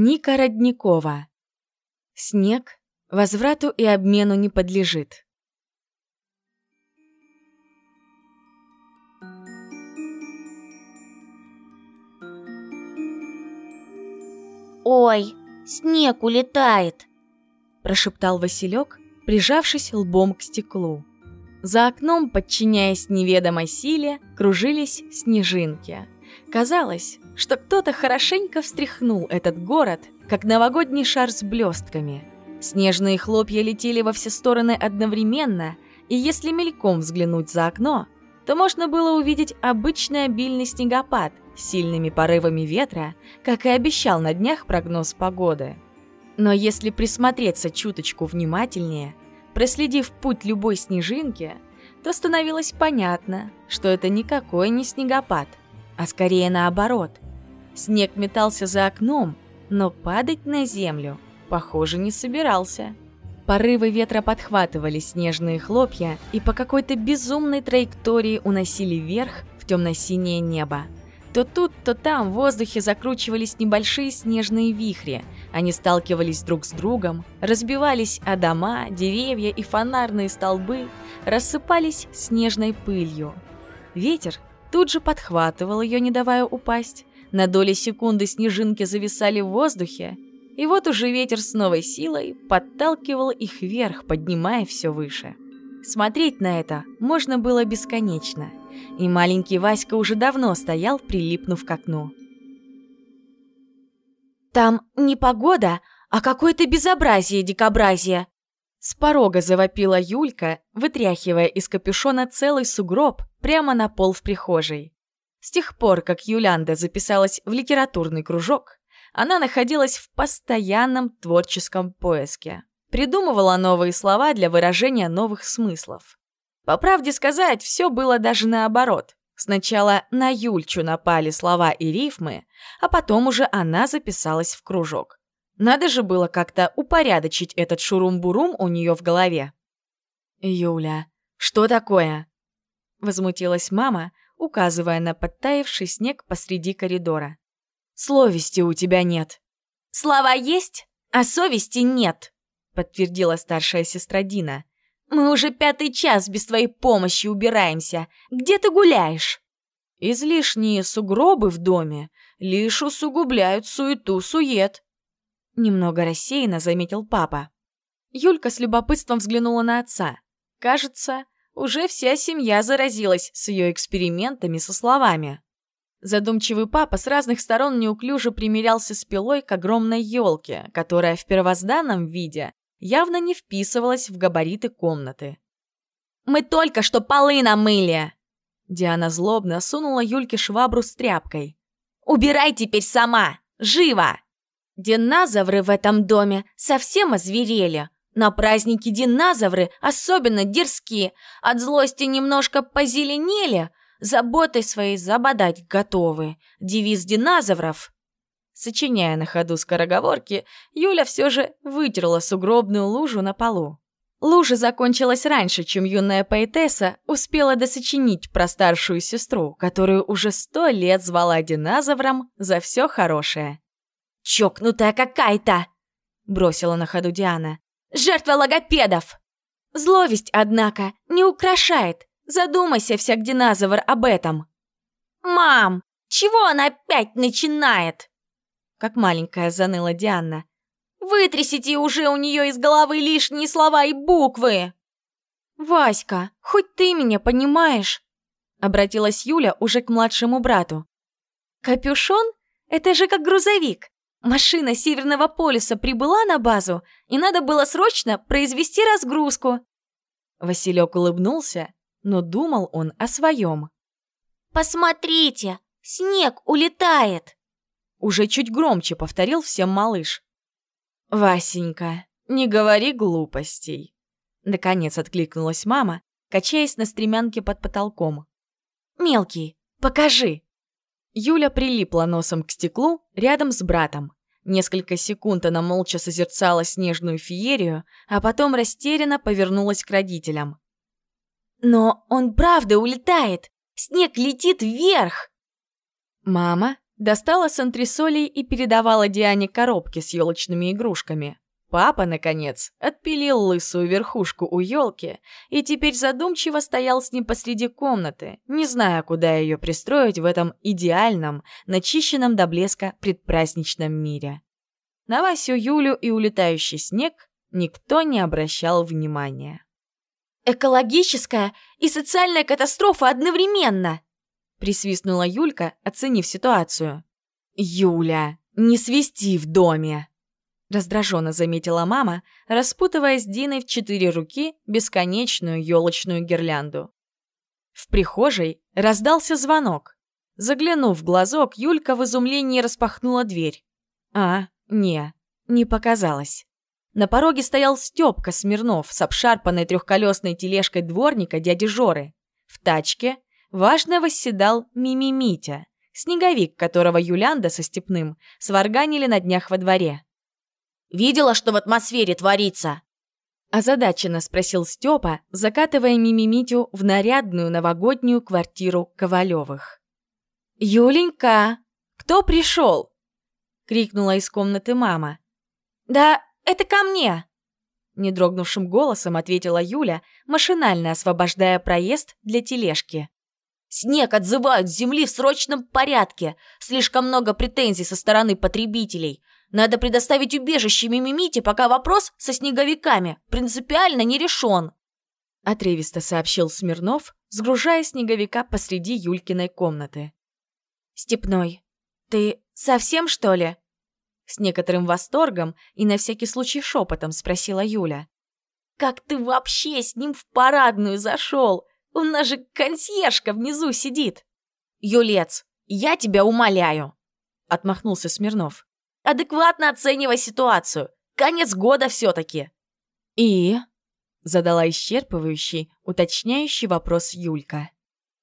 Ника Родникова. Снег возврату и обмену не подлежит. «Ой, снег улетает!» – прошептал Василек, прижавшись лбом к стеклу. За окном, подчиняясь неведомой силе, кружились снежинки. Казалось, что кто-то хорошенько встряхнул этот город, как новогодний шар с блестками. Снежные хлопья летели во все стороны одновременно, и если мельком взглянуть за окно, то можно было увидеть обычный обильный снегопад с сильными порывами ветра, как и обещал на днях прогноз погоды. Но если присмотреться чуточку внимательнее, проследив путь любой снежинки, то становилось понятно, что это никакой не снегопад, а скорее наоборот. Снег метался за окном, но падать на землю, похоже, не собирался. Порывы ветра подхватывали снежные хлопья и по какой-то безумной траектории уносили вверх в темно-синее небо. То тут, то там в воздухе закручивались небольшие снежные вихри. Они сталкивались друг с другом, разбивались о дома, деревья и фонарные столбы, рассыпались снежной пылью. Ветер тут же подхватывал ее, не давая упасть. На доли секунды снежинки зависали в воздухе, и вот уже ветер с новой силой подталкивал их вверх, поднимая все выше. Смотреть на это можно было бесконечно, и маленький Васька уже давно стоял, прилипнув к окну. «Там не погода, а какое-то безобразие-дикобразие!» С порога завопила Юлька, вытряхивая из капюшона целый сугроб прямо на пол в прихожей. С тех пор, как Юлянда записалась в литературный кружок, она находилась в постоянном творческом поиске. Придумывала новые слова для выражения новых смыслов. По правде сказать, все было даже наоборот. Сначала на Юльчу напали слова и рифмы, а потом уже она записалась в кружок. Надо же было как-то упорядочить этот шурум-бурум у нее в голове. «Юля, что такое?» Возмутилась мама, указывая на подтаявший снег посреди коридора. «Словести у тебя нет». «Слова есть, а совести нет», подтвердила старшая сестра Дина. «Мы уже пятый час без твоей помощи убираемся. Где ты гуляешь?» «Излишние сугробы в доме лишь усугубляют суету-сует», Немного рассеянно заметил папа. Юлька с любопытством взглянула на отца. Кажется, уже вся семья заразилась с ее экспериментами со словами. Задумчивый папа с разных сторон неуклюже примерялся с пилой к огромной елке, которая в первозданном виде явно не вписывалась в габариты комнаты. «Мы только что полы намыли!» Диана злобно сунула Юльке швабру с тряпкой. «Убирай теперь сама! Живо!» Динозавры в этом доме совсем озверели. На празднике динозавры особенно дерзкие, от злости немножко позеленели, заботой своей забодать готовы. Девиз динозавров Сочиняя на ходу скороговорки, Юля все же вытерла сугробную лужу на полу. Лужа закончилась раньше, чем юная поэтесса успела досочинить про старшую сестру, которую уже сто лет звала динозавром за все хорошее. «Чокнутая какая-то!» — бросила на ходу Диана. «Жертва логопедов!» Зловесть, однако, не украшает. Задумайся, всяк динозавр, об этом. «Мам, чего она опять начинает?» Как маленькая заныла Диана. «Вытрясите уже у нее из головы лишние слова и буквы!» «Васька, хоть ты меня понимаешь?» Обратилась Юля уже к младшему брату. «Капюшон? Это же как грузовик. Машина Северного полюса прибыла на базу, и надо было срочно произвести разгрузку. Василек улыбнулся, но думал он о своем. «Посмотрите, снег улетает!» Уже чуть громче повторил всем малыш. «Васенька, не говори глупостей!» Наконец откликнулась мама, качаясь на стремянке под потолком. «Мелкий, покажи!» Юля прилипла носом к стеклу рядом с братом. Несколько секунд она молча созерцала снежную феерию, а потом растерянно повернулась к родителям. «Но он правда улетает! Снег летит вверх!» «Мама, достала с антресолей и передавала Диане коробки с елочными игрушками. Папа, наконец, отпилил лысую верхушку у елки и теперь задумчиво стоял с ним посреди комнаты, не зная, куда ее пристроить в этом идеальном, начищенном до блеска предпраздничном мире. На Васю Юлю и улетающий снег никто не обращал внимания. «Экологическая и социальная катастрофа одновременно!» присвистнула Юлька, оценив ситуацию. «Юля, не свисти в доме!» Раздраженно заметила мама, распутывая с Диной в четыре руки бесконечную елочную гирлянду. В прихожей раздался звонок. Заглянув в глазок, Юлька в изумлении распахнула дверь. А, не, не показалось. На пороге стоял Стёпка Смирнов с обшарпанной трехколесной тележкой дворника дяди Жоры. В тачке важно восседал Мими Митя, снеговик, которого Юлянда со Степным сварганили на днях во дворе. Видела, что в атмосфере творится?» Озадаченно спросил Степа, закатывая Мимимитю в нарядную новогоднюю квартиру Ковалевых. «Юленька, кто пришел?» — крикнула из комнаты мама. «Да это ко мне!» Недрогнувшим голосом ответила Юля, машинально освобождая проезд для тележки. «Снег отзывают с земли в срочном порядке. Слишком много претензий со стороны потребителей. Надо предоставить убежище Мимимите, пока вопрос со снеговиками принципиально не решен. Отрывисто сообщил Смирнов, сгружая снеговика посреди Юлькиной комнаты. «Степной, ты совсем, что ли?» С некоторым восторгом и на всякий случай шепотом спросила Юля. «Как ты вообще с ним в парадную зашел? У нас же консьержка внизу сидит!» «Юлец, я тебя умоляю!» Отмахнулся Смирнов адекватно оценивай ситуацию. Конец года все-таки. И? Задала исчерпывающий, уточняющий вопрос Юлька.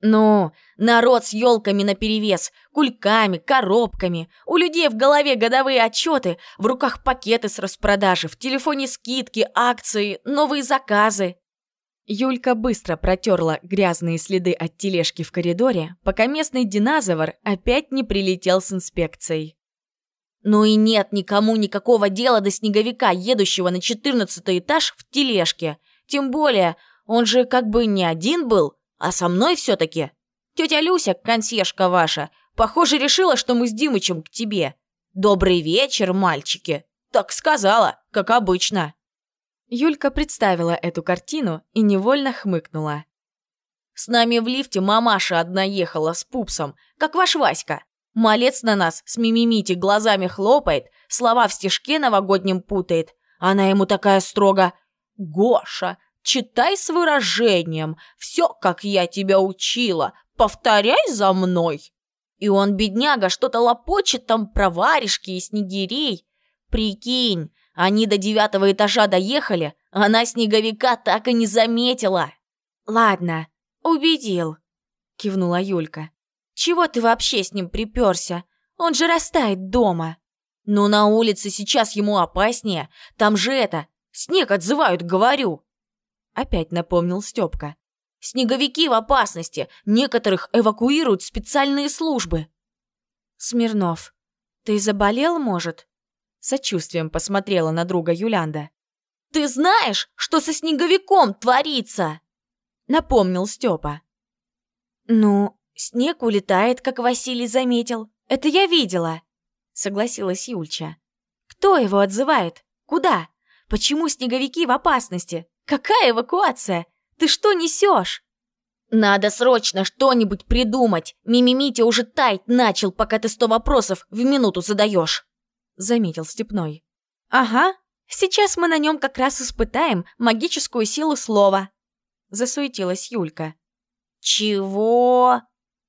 Ну, народ с елками наперевес, кульками, коробками. У людей в голове годовые отчеты, в руках пакеты с распродажи, в телефоне скидки, акции, новые заказы. Юлька быстро протерла грязные следы от тележки в коридоре, пока местный динозавр опять не прилетел с инспекцией. Ну и нет никому никакого дела до снеговика, едущего на четырнадцатый этаж в тележке. Тем более, он же как бы не один был, а со мной все-таки. Тетя Люся, консьержка ваша, похоже, решила, что мы с Димычем к тебе. Добрый вечер, мальчики. Так сказала, как обычно. Юлька представила эту картину и невольно хмыкнула. С нами в лифте мамаша одна ехала с пупсом, как ваш Васька. Малец на нас с мимимити глазами хлопает, слова в стишке новогоднем путает. Она ему такая строго «Гоша, читай с выражением, все, как я тебя учила, повторяй за мной». И он, бедняга, что-то лопочет там про варежки и снегирей. Прикинь, они до девятого этажа доехали, а она снеговика так и не заметила. «Ладно, убедил», — кивнула Юлька. Чего ты вообще с ним приперся? Он же растает дома. Но на улице сейчас ему опаснее. Там же это, снег отзывают, говорю. Опять напомнил Степка. Снеговики в опасности. Некоторых эвакуируют специальные службы. Смирнов, ты заболел, может? Сочувствием посмотрела на друга Юлянда. Ты знаешь, что со снеговиком творится? Напомнил Степа. Ну, «Снег улетает, как Василий заметил. Это я видела», — согласилась Юльча. «Кто его отзывает? Куда? Почему снеговики в опасности? Какая эвакуация? Ты что несешь?» «Надо срочно что-нибудь придумать. Мимимитя уже таять начал, пока ты сто вопросов в минуту задаешь», — заметил Степной. «Ага, сейчас мы на нем как раз испытаем магическую силу слова», — засуетилась Юлька. «Чего?»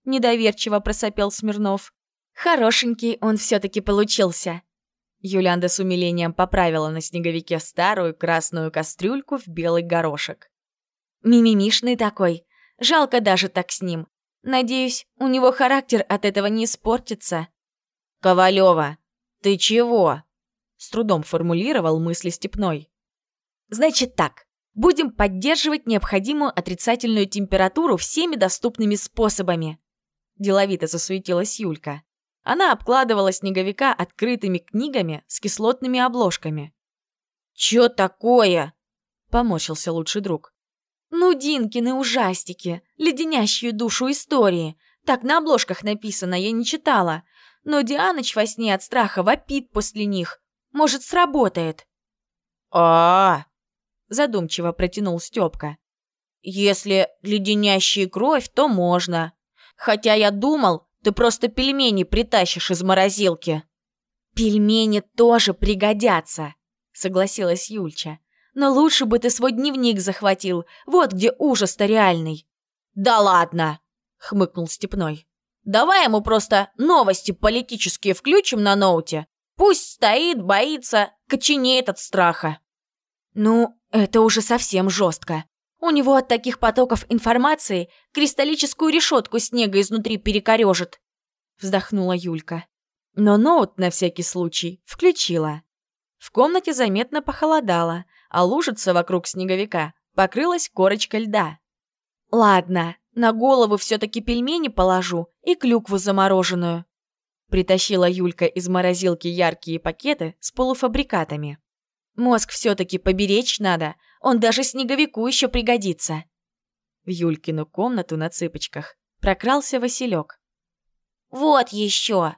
Недоверчиво просопел Смирнов. Хорошенький он все-таки получился. Юлянда с умилением поправила на снеговике старую красную кастрюльку в белый горошек. Мимимишный такой. Жалко даже так с ним. Надеюсь, у него характер от этого не испортится. «Ковалева, ты чего?» С трудом формулировал мысли Степной. «Значит так, будем поддерживать необходимую отрицательную температуру всеми доступными способами. Деловито засуетилась Юлька. Она обкладывала снеговика открытыми книгами с кислотными обложками. «Чё такое?» — помочился лучший друг. «Ну, Динкины ужастики, леденящие душу истории. Так на обложках написано, я не читала. Но Дианыч во сне от страха вопит после них. Может, сработает». А, -а, -а задумчиво протянул Стёпка. «Если леденящие кровь, то можно. Хотя я думал, ты просто пельмени притащишь из морозилки». «Пельмени тоже пригодятся», — согласилась Юльча. «Но лучше бы ты свой дневник захватил. Вот где ужас-то реальный». «Да ладно!» — хмыкнул Степной. «Давай ему просто новости политические включим на ноуте. Пусть стоит, боится, коченеет от страха». «Ну, это уже совсем жестко. У него от таких потоков информации кристаллическую решетку снега изнутри перекорежит», — вздохнула Юлька. Но ноут на всякий случай включила. В комнате заметно похолодало, а лужица вокруг снеговика покрылась корочкой льда. «Ладно, на голову все-таки пельмени положу и клюкву замороженную», притащила Юлька из морозилки яркие пакеты с полуфабрикатами. «Мозг все-таки поберечь надо, он даже снеговику еще пригодится». В Юлькину комнату на цыпочках прокрался Василек. «Вот еще!»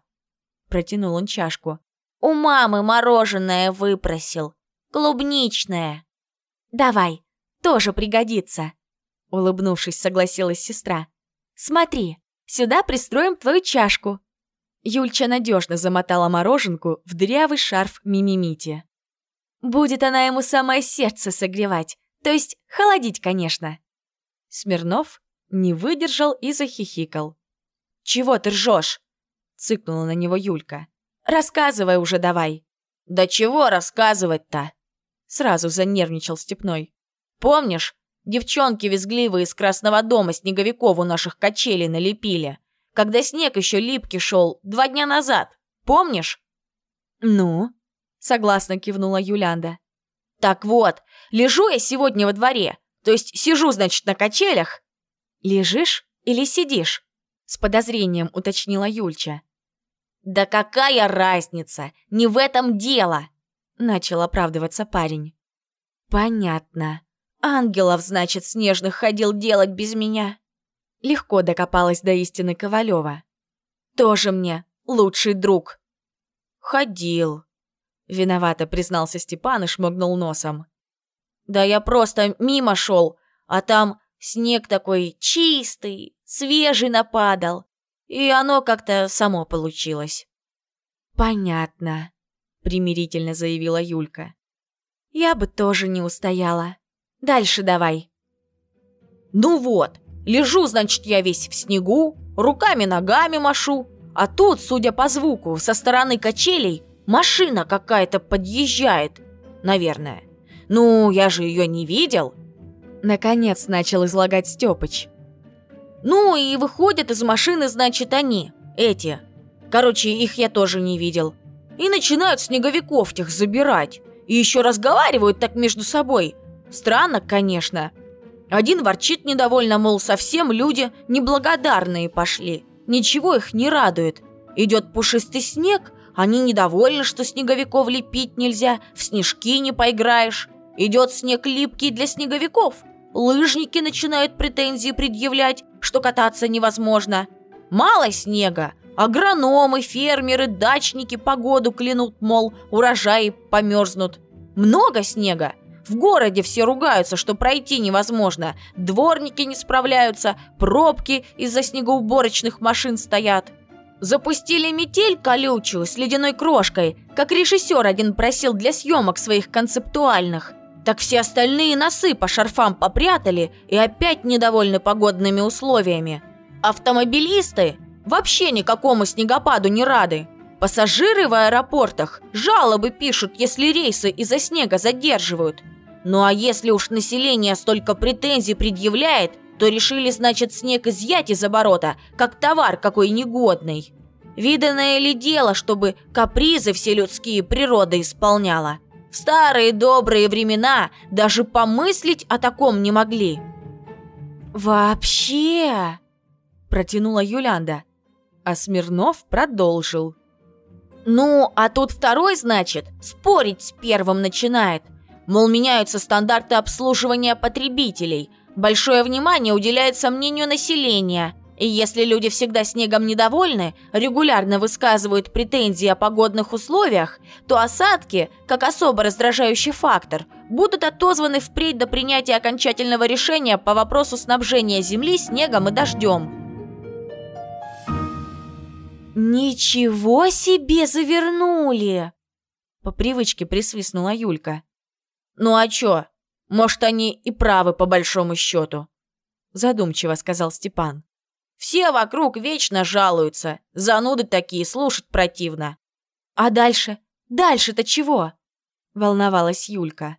Протянул он чашку. «У мамы мороженое выпросил. Клубничное». «Давай, тоже пригодится», — улыбнувшись, согласилась сестра. «Смотри, сюда пристроим твою чашку». Юльча надежно замотала мороженку в дырявый шарф Мимимити. «Будет она ему самое сердце согревать, то есть холодить, конечно». Смирнов не выдержал и захихикал. «Чего ты ржешь?» — цыкнула на него Юлька. «Рассказывай уже давай». «Да чего рассказывать-то?» Сразу занервничал Степной. «Помнишь, девчонки визгливые из Красного дома снеговиков у наших качелей налепили, когда снег еще липкий шел два дня назад? Помнишь?» «Ну?» — согласно кивнула Юлянда. «Так вот, лежу я сегодня во дворе, то есть сижу, значит, на качелях». «Лежишь или сидишь?» — с подозрением уточнила Юльча. «Да какая разница? Не в этом дело!» Начал оправдываться парень. «Понятно. Ангелов, значит, снежных ходил делать без меня». Легко докопалась до истины Ковалева. «Тоже мне лучший друг». «Ходил», — виновато признался Степан и шмыгнул носом. «Да я просто мимо шел, а там снег такой чистый, свежий нападал, и оно как-то само получилось». «Понятно», примирительно заявила Юлька. Я бы тоже не устояла. Дальше давай. Ну вот, лежу, значит, я весь в снегу, руками-ногами машу, а тут, судя по звуку, со стороны качелей машина какая-то подъезжает, наверное. Ну, я же ее не видел. Наконец начал излагать Степыч. Ну и выходят из машины, значит, они, эти. Короче, их я тоже не видел и начинают снеговиков тех забирать. И еще разговаривают так между собой. Странно, конечно. Один ворчит недовольно, мол, совсем люди неблагодарные пошли. Ничего их не радует. Идет пушистый снег, они недовольны, что снеговиков лепить нельзя, в снежки не поиграешь. Идет снег липкий для снеговиков. Лыжники начинают претензии предъявлять, что кататься невозможно. Мало снега, Агрономы, фермеры, дачники погоду клянут, мол, урожаи померзнут. Много снега. В городе все ругаются, что пройти невозможно. Дворники не справляются, пробки из-за снегоуборочных машин стоят. Запустили метель колючую с ледяной крошкой, как режиссер один просил для съемок своих концептуальных. Так все остальные носы по шарфам попрятали и опять недовольны погодными условиями. Автомобилисты вообще никакому снегопаду не рады. Пассажиры в аэропортах жалобы пишут, если рейсы из-за снега задерживают. Ну а если уж население столько претензий предъявляет, то решили, значит, снег изъять из оборота, как товар какой негодный. Виданное ли дело, чтобы капризы все людские природа исполняла? В старые добрые времена даже помыслить о таком не могли. «Вообще!» – протянула Юлянда. А Смирнов продолжил. Ну, а тут второй, значит, спорить с первым начинает. Мол, меняются стандарты обслуживания потребителей. Большое внимание уделяется мнению населения. И если люди всегда снегом недовольны, регулярно высказывают претензии о погодных условиях, то осадки, как особо раздражающий фактор, будут отозваны впредь до принятия окончательного решения по вопросу снабжения земли снегом и дождем. «Ничего себе завернули!» По привычке присвистнула Юлька. «Ну а чё? Может, они и правы по большому счету?» Задумчиво сказал Степан. Все вокруг вечно жалуются. Зануды такие, слушать противно. А дальше? Дальше-то чего? Волновалась Юлька.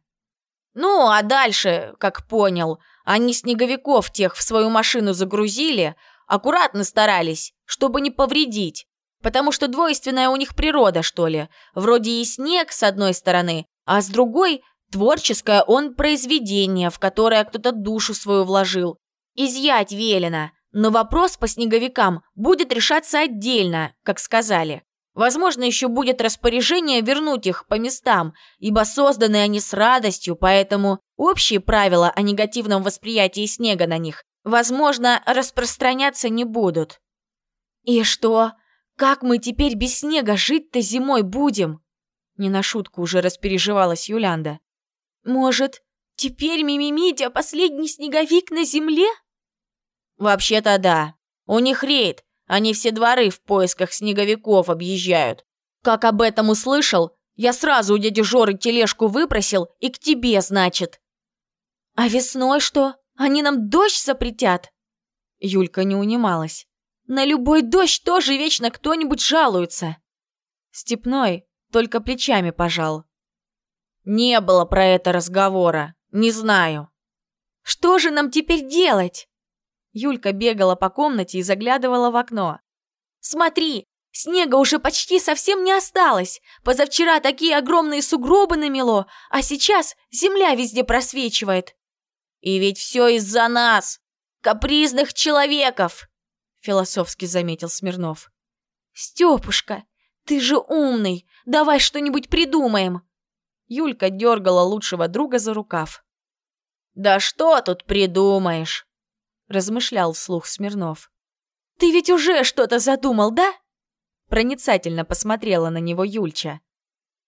Ну, а дальше, как понял, они снеговиков тех в свою машину загрузили, аккуратно старались, чтобы не повредить. Потому что двойственная у них природа, что ли. Вроде и снег с одной стороны, а с другой – творческое он произведение, в которое кто-то душу свою вложил. Изъять велено, но вопрос по снеговикам будет решаться отдельно, как сказали. Возможно, еще будет распоряжение вернуть их по местам, ибо созданы они с радостью, поэтому общие правила о негативном восприятии снега на них, возможно, распространяться не будут. «И что? Как мы теперь без снега жить-то зимой будем?» Не на шутку уже распереживалась Юлянда. «Может, теперь Мимимитя последний снеговик на земле?» «Вообще-то да. У них рейд. Они все дворы в поисках снеговиков объезжают. Как об этом услышал, я сразу у дяди Жоры тележку выпросил и к тебе, значит». «А весной что? Они нам дождь запретят?» Юлька не унималась. «На любой дождь тоже вечно кто-нибудь жалуется». Степной только плечами пожал. «Не было про это разговора. Не знаю». «Что же нам теперь делать?» Юлька бегала по комнате и заглядывала в окно. «Смотри, снега уже почти совсем не осталось. Позавчера такие огромные сугробы намело, а сейчас земля везде просвечивает». «И ведь все из-за нас, капризных человеков!» философски заметил Смирнов. «Степушка, ты же умный, давай что-нибудь придумаем!» Юлька дергала лучшего друга за рукав. «Да что тут придумаешь?» размышлял вслух Смирнов. «Ты ведь уже что-то задумал, да?» Проницательно посмотрела на него Юльча.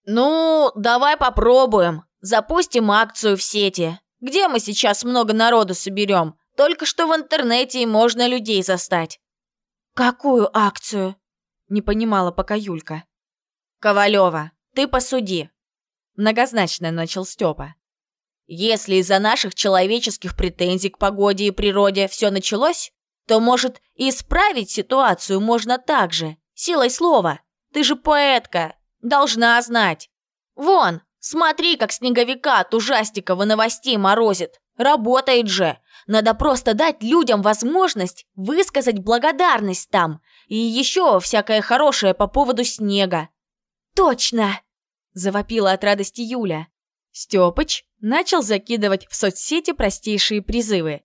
«Ну, давай попробуем. Запустим акцию в сети. Где мы сейчас много народу соберем? Только что в интернете и можно людей застать». «Какую акцию?» Не понимала пока Юлька. «Ковалева, ты посуди». Многозначно начал Степа. Если из-за наших человеческих претензий к погоде и природе все началось, то, может, исправить ситуацию можно так же, силой слова. Ты же поэтка, должна знать. Вон, смотри, как снеговика от ужастиков и новостей морозит. Работает же. Надо просто дать людям возможность высказать благодарность там. И еще всякое хорошее по поводу снега. «Точно!» – завопила от радости Юля. Стёпыч начал закидывать в соцсети простейшие призывы.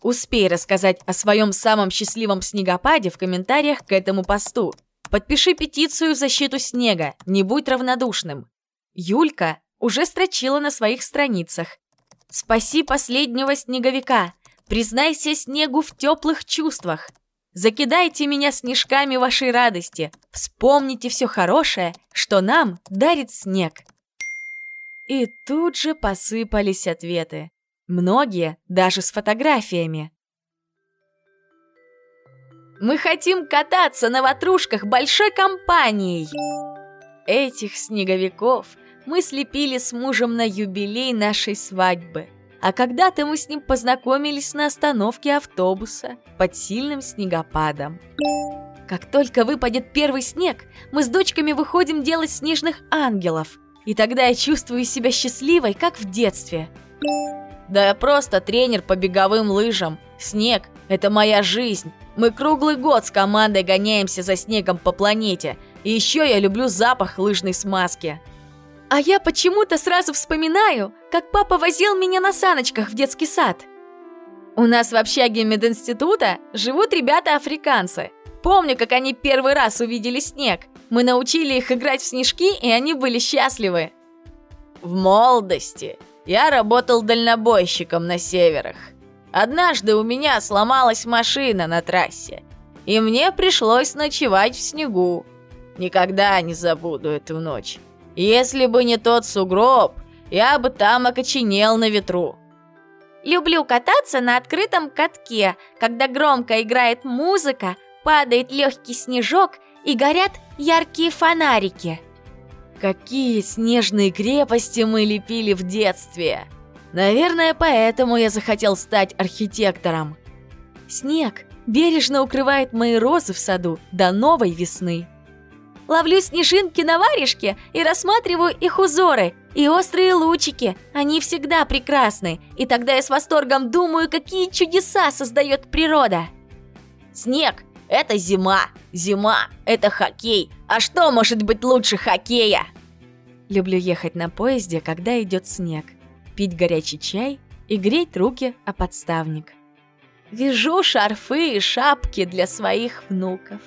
Успей рассказать о своем самом счастливом снегопаде в комментариях к этому посту. Подпиши петицию в защиту снега, не будь равнодушным. Юлька уже строчила на своих страницах. Спаси последнего снеговика, признайся снегу в теплых чувствах. Закидайте меня снежками вашей радости, вспомните все хорошее, что нам дарит снег. И тут же посыпались ответы. Многие даже с фотографиями. Мы хотим кататься на ватрушках большой компанией. Этих снеговиков мы слепили с мужем на юбилей нашей свадьбы. А когда-то мы с ним познакомились на остановке автобуса под сильным снегопадом. Как только выпадет первый снег, мы с дочками выходим делать снежных ангелов. И тогда я чувствую себя счастливой, как в детстве. Да я просто тренер по беговым лыжам. Снег – это моя жизнь. Мы круглый год с командой гоняемся за снегом по планете. И еще я люблю запах лыжной смазки. А я почему-то сразу вспоминаю, как папа возил меня на саночках в детский сад. У нас в общаге мединститута живут ребята-африканцы. Помню, как они первый раз увидели снег. Мы научили их играть в снежки, и они были счастливы. В молодости я работал дальнобойщиком на северах. Однажды у меня сломалась машина на трассе, и мне пришлось ночевать в снегу. Никогда не забуду эту ночь. Если бы не тот сугроб, я бы там окоченел на ветру. Люблю кататься на открытом катке, когда громко играет музыка, падает легкий снежок и горят яркие фонарики. Какие снежные крепости мы лепили в детстве! Наверное, поэтому я захотел стать архитектором. Снег бережно укрывает мои розы в саду до новой весны. Ловлю снежинки на варежке и рассматриваю их узоры. И острые лучики, они всегда прекрасны. И тогда я с восторгом думаю, какие чудеса создает природа. Снег – это зима. Зима – это хоккей. А что может быть лучше хоккея? Люблю ехать на поезде, когда идет снег, пить горячий чай и греть руки о подставник. Вяжу шарфы и шапки для своих внуков.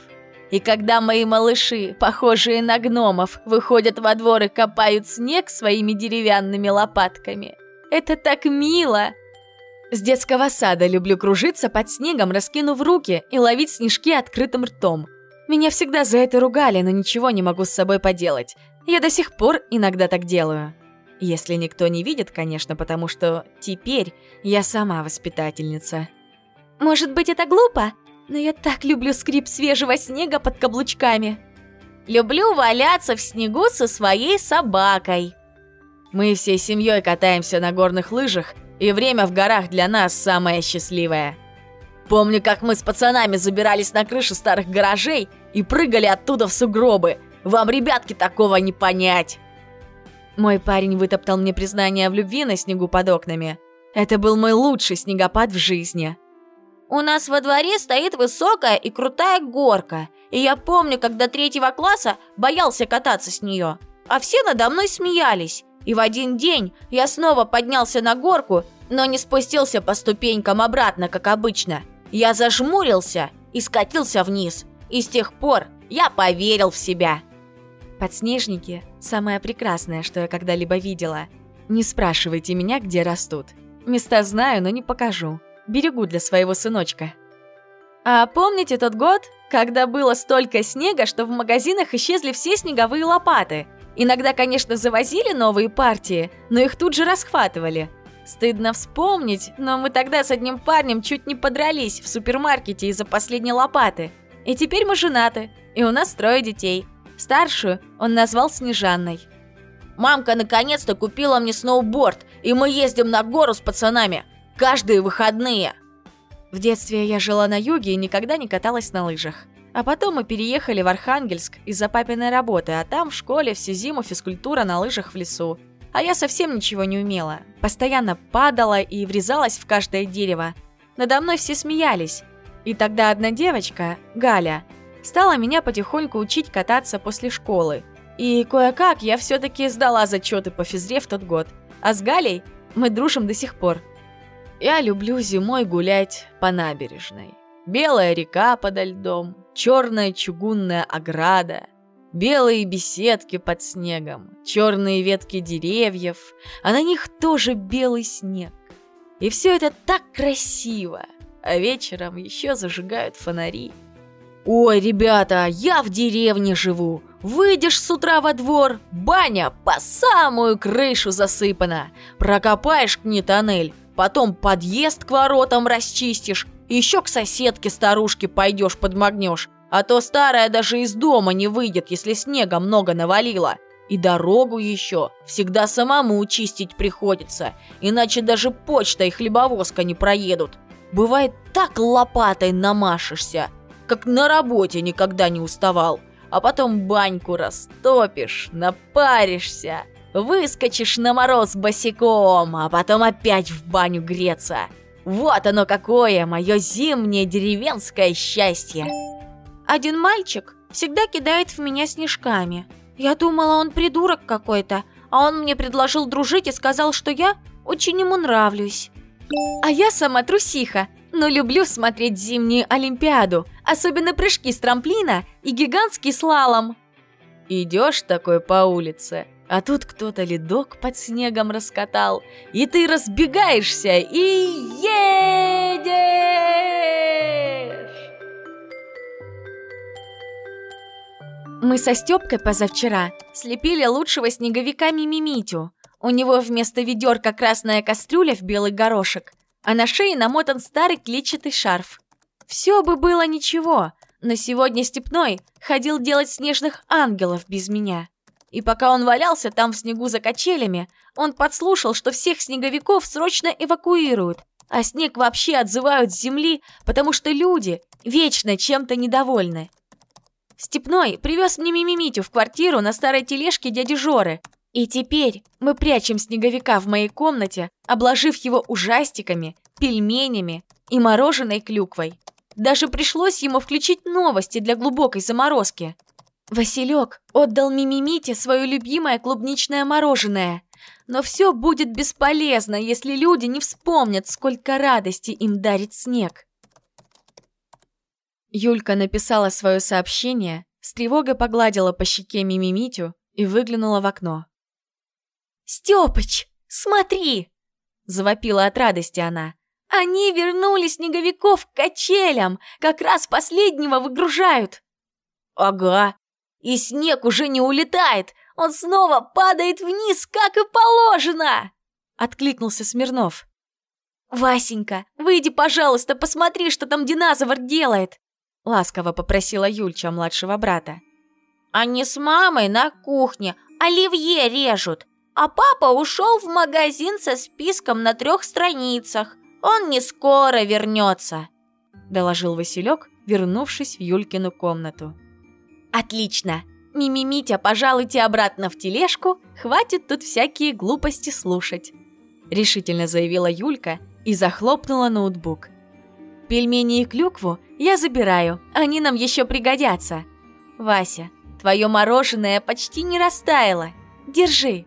И когда мои малыши, похожие на гномов, выходят во двор и копают снег своими деревянными лопатками, это так мило! С детского сада люблю кружиться под снегом, раскинув руки и ловить снежки открытым ртом. Меня всегда за это ругали, но ничего не могу с собой поделать. Я до сих пор иногда так делаю. Если никто не видит, конечно, потому что теперь я сама воспитательница. Может быть, это глупо? Но я так люблю скрип свежего снега под каблучками. Люблю валяться в снегу со своей собакой. Мы всей семьей катаемся на горных лыжах, и время в горах для нас самое счастливое. Помню, как мы с пацанами забирались на крыши старых гаражей и прыгали оттуда в сугробы. Вам, ребятки, такого не понять. Мой парень вытоптал мне признание в любви на снегу под окнами. Это был мой лучший снегопад в жизни. У нас во дворе стоит высокая и крутая горка, и я помню, когда третьего класса боялся кататься с нее, а все надо мной смеялись. И в один день я снова поднялся на горку, но не спустился по ступенькам обратно, как обычно. Я зажмурился и скатился вниз, и с тех пор я поверил в себя. Подснежники – самое прекрасное, что я когда-либо видела. Не спрашивайте меня, где растут. Места знаю, но не покажу берегу для своего сыночка. А помните тот год, когда было столько снега, что в магазинах исчезли все снеговые лопаты? Иногда, конечно, завозили новые партии, но их тут же расхватывали. Стыдно вспомнить, но мы тогда с одним парнем чуть не подрались в супермаркете из-за последней лопаты. И теперь мы женаты, и у нас трое детей. Старшую он назвал Снежанной. «Мамка наконец-то купила мне сноуборд, и мы ездим на гору с пацанами. Каждые выходные!» В детстве я жила на юге и никогда не каталась на лыжах. А потом мы переехали в Архангельск из-за папиной работы, а там в школе всю зиму физкультура на лыжах в лесу. А я совсем ничего не умела. Постоянно падала и врезалась в каждое дерево. Надо мной все смеялись. И тогда одна девочка, Галя, стала меня потихоньку учить кататься после школы. И кое-как я все-таки сдала зачеты по физре в тот год. А с Галей мы дружим до сих пор. Я люблю зимой гулять по набережной. Белая река подо льдом, черная чугунная ограда, белые беседки под снегом, черные ветки деревьев, а на них тоже белый снег. И все это так красиво, а вечером еще зажигают фонари. Ой, ребята, я в деревне живу. Выйдешь с утра во двор, баня по самую крышу засыпана. Прокопаешь к ней тоннель, потом подъезд к воротам расчистишь, еще к соседке старушке пойдешь подмогнешь, а то старая даже из дома не выйдет, если снега много навалило. И дорогу еще всегда самому чистить приходится, иначе даже почта и хлебовозка не проедут. Бывает так лопатой намашешься, как на работе никогда не уставал, а потом баньку растопишь, напаришься, Выскочишь на мороз босиком, а потом опять в баню греться. Вот оно какое, мое зимнее деревенское счастье. Один мальчик всегда кидает в меня снежками. Я думала, он придурок какой-то, а он мне предложил дружить и сказал, что я очень ему нравлюсь. А я сама трусиха, но люблю смотреть зимнюю Олимпиаду, особенно прыжки с трамплина и гигантский слалом. Идешь такой по улице, а тут кто-то ледок под снегом раскатал, и ты разбегаешься и едешь! Мы со Стёпкой позавчера слепили лучшего снеговика Мимимитю. У него вместо ведерка красная кастрюля в белый горошек, а на шее намотан старый клетчатый шарф. Все бы было ничего, но сегодня Степной ходил делать снежных ангелов без меня. И пока он валялся там в снегу за качелями, он подслушал, что всех снеговиков срочно эвакуируют, а снег вообще отзывают с земли, потому что люди вечно чем-то недовольны. Степной привез мне Мимимитю в квартиру на старой тележке дяди Жоры, и теперь мы прячем снеговика в моей комнате, обложив его ужастиками, пельменями и мороженой клюквой. Даже пришлось ему включить новости для глубокой заморозки. Василек отдал Мимимите свое любимое клубничное мороженое. Но все будет бесполезно, если люди не вспомнят, сколько радости им дарит снег. Юлька написала свое сообщение, с тревогой погладила по щеке Мимимитю и выглянула в окно. «Стёпыч, смотри!» — завопила от радости она. «Они вернули снеговиков к качелям! Как раз последнего выгружают!» «Ага, и снег уже не улетает, он снова падает вниз, как и положено!» Откликнулся Смирнов. «Васенька, выйди, пожалуйста, посмотри, что там динозавр делает!» Ласково попросила Юльча младшего брата. «Они с мамой на кухне оливье режут, а папа ушел в магазин со списком на трех страницах. Он не скоро вернется», — доложил Василек, вернувшись в Юлькину комнату. «Отлично! Мимимитя, пожалуйте обратно в тележку, хватит тут всякие глупости слушать», — решительно заявила Юлька и захлопнула ноутбук. «Пельмени и клюкву я забираю, они нам еще пригодятся. Вася, твое мороженое почти не растаяло. Держи».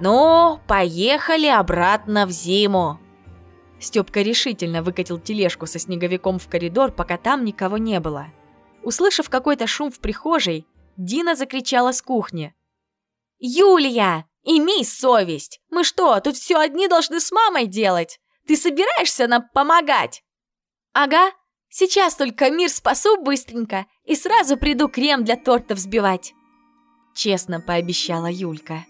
«Ну, поехали обратно в зиму!» Степка решительно выкатил тележку со снеговиком в коридор, пока там никого не было. Услышав какой-то шум в прихожей, Дина закричала с кухни. «Юлия, имей совесть! Мы что, тут все одни должны с мамой делать? Ты собираешься нам помогать?» «Ага, сейчас только мир спасу быстренько и сразу приду крем для торта взбивать», честно пообещала Юлька.